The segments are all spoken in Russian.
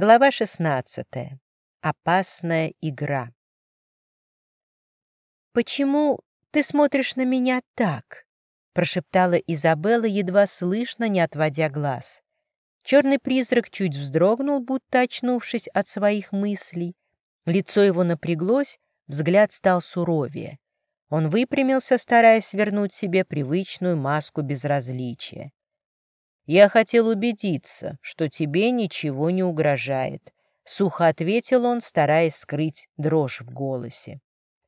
Глава 16. Опасная игра. «Почему ты смотришь на меня так?» — прошептала Изабелла, едва слышно, не отводя глаз. Черный призрак чуть вздрогнул, будто очнувшись от своих мыслей. Лицо его напряглось, взгляд стал суровее. Он выпрямился, стараясь вернуть себе привычную маску безразличия. «Я хотел убедиться, что тебе ничего не угрожает», — сухо ответил он, стараясь скрыть дрожь в голосе.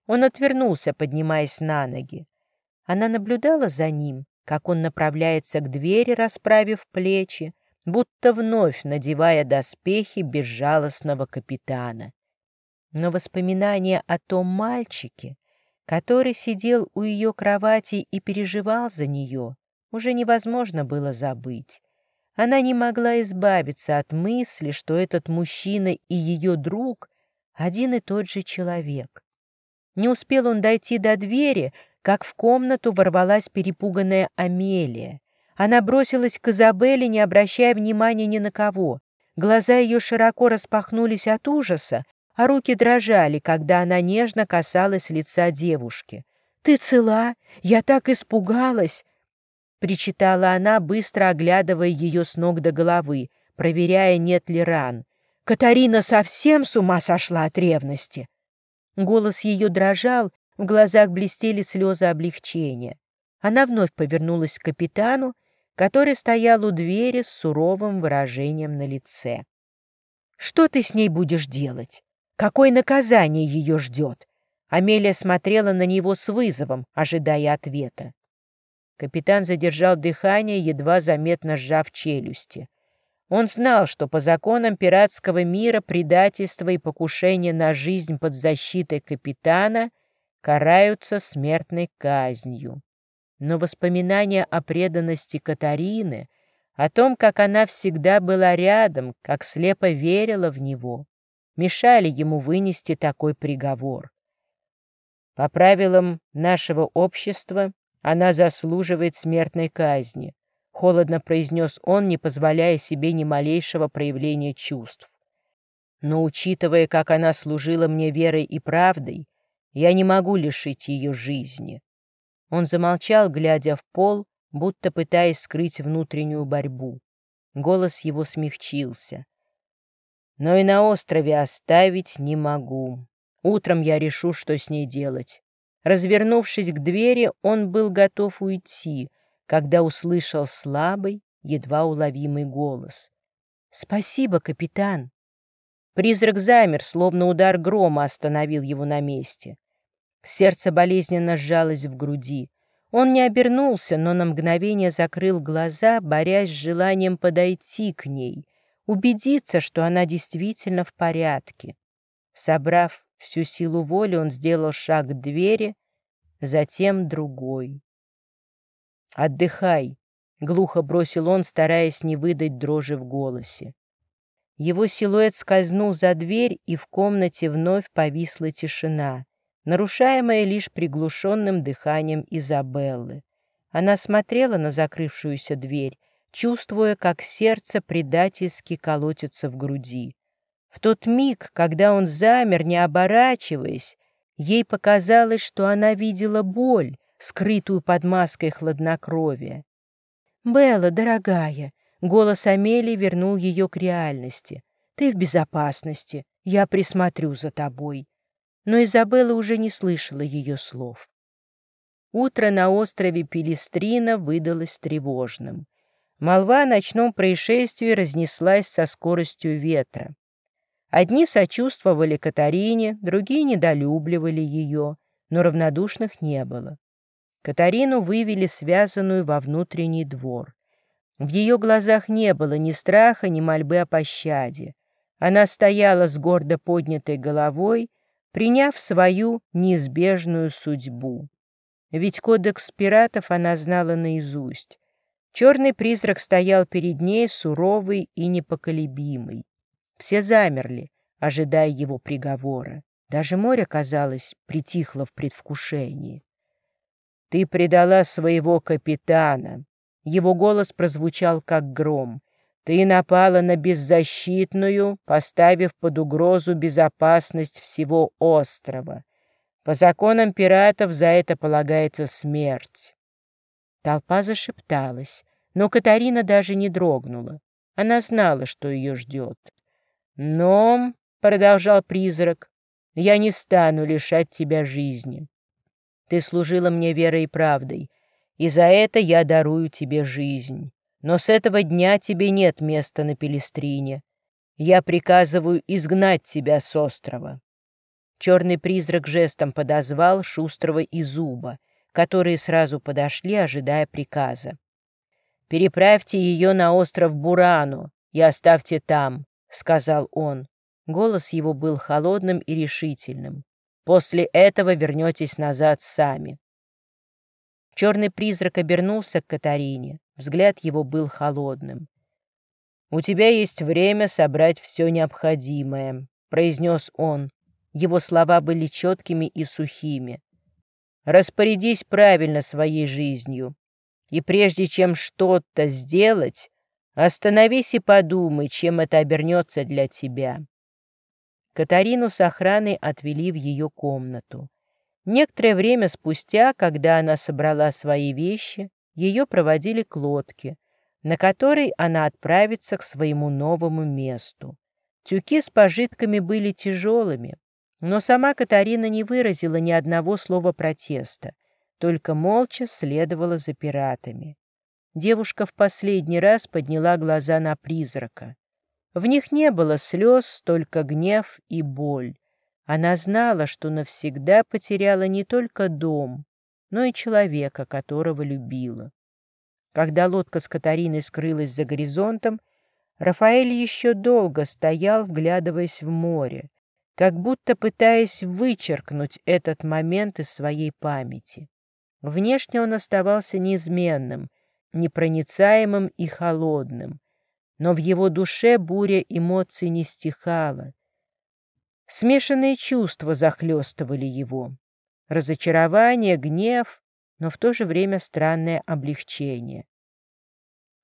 Он отвернулся, поднимаясь на ноги. Она наблюдала за ним, как он направляется к двери, расправив плечи, будто вновь надевая доспехи безжалостного капитана. Но воспоминания о том мальчике, который сидел у ее кровати и переживал за нее, уже невозможно было забыть. Она не могла избавиться от мысли, что этот мужчина и ее друг — один и тот же человек. Не успел он дойти до двери, как в комнату ворвалась перепуганная Амелия. Она бросилась к Изабелле, не обращая внимания ни на кого. Глаза ее широко распахнулись от ужаса, а руки дрожали, когда она нежно касалась лица девушки. «Ты цела? Я так испугалась!» Причитала она, быстро оглядывая ее с ног до головы, проверяя, нет ли ран. Катарина совсем с ума сошла от ревности. Голос ее дрожал, в глазах блестели слезы облегчения. Она вновь повернулась к капитану, который стоял у двери с суровым выражением на лице. «Что ты с ней будешь делать? Какое наказание ее ждет?» Амелия смотрела на него с вызовом, ожидая ответа. Капитан задержал дыхание, едва заметно сжав челюсти. Он знал, что по законам пиратского мира предательство и покушение на жизнь под защитой капитана караются смертной казнью. Но воспоминания о преданности Катарины, о том, как она всегда была рядом, как слепо верила в него, мешали ему вынести такой приговор. По правилам нашего общества она заслуживает смертной казни», — холодно произнес он, не позволяя себе ни малейшего проявления чувств. «Но учитывая, как она служила мне верой и правдой, я не могу лишить ее жизни». Он замолчал, глядя в пол, будто пытаясь скрыть внутреннюю борьбу. Голос его смягчился. «Но и на острове оставить не могу. Утром я решу, что с ней делать. Развернувшись к двери, он был готов уйти, когда услышал слабый, едва уловимый голос. «Спасибо, капитан!» Призрак замер, словно удар грома остановил его на месте. Сердце болезненно сжалось в груди. Он не обернулся, но на мгновение закрыл глаза, борясь с желанием подойти к ней, убедиться, что она действительно в порядке. Собрав Всю силу воли он сделал шаг к двери, затем другой. «Отдыхай», — глухо бросил он, стараясь не выдать дрожи в голосе. Его силуэт скользнул за дверь, и в комнате вновь повисла тишина, нарушаемая лишь приглушенным дыханием Изабеллы. Она смотрела на закрывшуюся дверь, чувствуя, как сердце предательски колотится в груди. В тот миг, когда он замер, не оборачиваясь, ей показалось, что она видела боль, скрытую под маской хладнокровия. «Белла, дорогая!» — голос Амелии вернул ее к реальности. «Ты в безопасности, я присмотрю за тобой». Но Изабелла уже не слышала ее слов. Утро на острове Пелестрина выдалось тревожным. Молва о ночном происшествии разнеслась со скоростью ветра. Одни сочувствовали Катарине, другие недолюбливали ее, но равнодушных не было. Катарину вывели связанную во внутренний двор. В ее глазах не было ни страха, ни мольбы о пощаде. Она стояла с гордо поднятой головой, приняв свою неизбежную судьбу. Ведь кодекс пиратов она знала наизусть. Черный призрак стоял перед ней суровый и непоколебимый. Все замерли, ожидая его приговора. Даже море, казалось, притихло в предвкушении. «Ты предала своего капитана!» Его голос прозвучал, как гром. Ты напала на беззащитную, поставив под угрозу безопасность всего острова. По законам пиратов за это полагается смерть. Толпа зашепталась, но Катарина даже не дрогнула. Она знала, что ее ждет. «Но», — продолжал призрак, — «я не стану лишать тебя жизни. Ты служила мне верой и правдой, и за это я дарую тебе жизнь. Но с этого дня тебе нет места на Пелестрине. Я приказываю изгнать тебя с острова». Черный призрак жестом подозвал Шустрого и Зуба, которые сразу подошли, ожидая приказа. «Переправьте ее на остров Бурану и оставьте там», — сказал он. Голос его был холодным и решительным. «После этого вернетесь назад сами». Черный призрак обернулся к Катарине. Взгляд его был холодным. «У тебя есть время собрать все необходимое», — произнес он. Его слова были четкими и сухими. «Распорядись правильно своей жизнью, и прежде чем что-то сделать, остановись и подумай, чем это обернется для тебя». Катарину с охраной отвели в ее комнату. Некоторое время спустя, когда она собрала свои вещи, ее проводили к лодке, на которой она отправится к своему новому месту. Тюки с пожитками были тяжелыми, но сама Катарина не выразила ни одного слова протеста, только молча следовала за пиратами. Девушка в последний раз подняла глаза на призрака. В них не было слез, только гнев и боль. Она знала, что навсегда потеряла не только дом, но и человека, которого любила. Когда лодка с Катариной скрылась за горизонтом, Рафаэль еще долго стоял, вглядываясь в море, как будто пытаясь вычеркнуть этот момент из своей памяти. Внешне он оставался неизменным, непроницаемым и холодным, но в его душе буря эмоций не стихала. Смешанные чувства захлестывали его разочарование, гнев, но в то же время странное облегчение.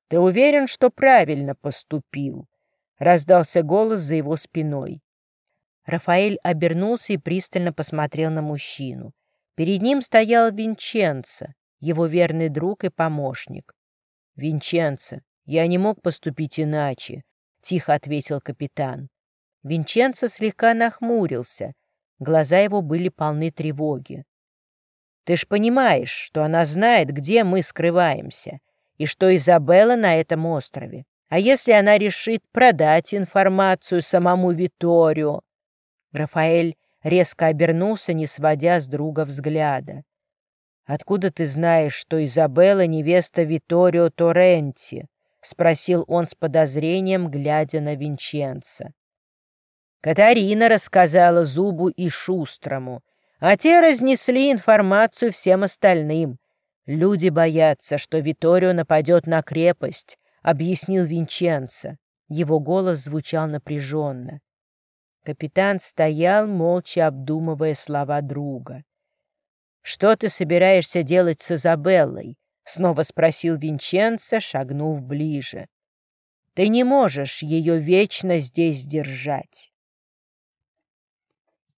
«Ты уверен, что правильно поступил?» — раздался голос за его спиной. Рафаэль обернулся и пристально посмотрел на мужчину. Перед ним стоял Винченцо, его верный друг и помощник. «Винченцо, я не мог поступить иначе», — тихо ответил капитан. Винченцо слегка нахмурился — Глаза его были полны тревоги. «Ты ж понимаешь, что она знает, где мы скрываемся, и что Изабелла на этом острове. А если она решит продать информацию самому Виторио?» Рафаэль резко обернулся, не сводя с друга взгляда. «Откуда ты знаешь, что Изабелла — невеста Виторио Торренти?» — спросил он с подозрением, глядя на Винченца. Катарина рассказала Зубу и Шустрому, а те разнесли информацию всем остальным. Люди боятся, что Виторио нападет на крепость, объяснил Винченцо. Его голос звучал напряженно. Капитан стоял, молча обдумывая слова друга. «Что ты собираешься делать с Изабеллой?» — снова спросил Винченцо, шагнув ближе. «Ты не можешь ее вечно здесь держать».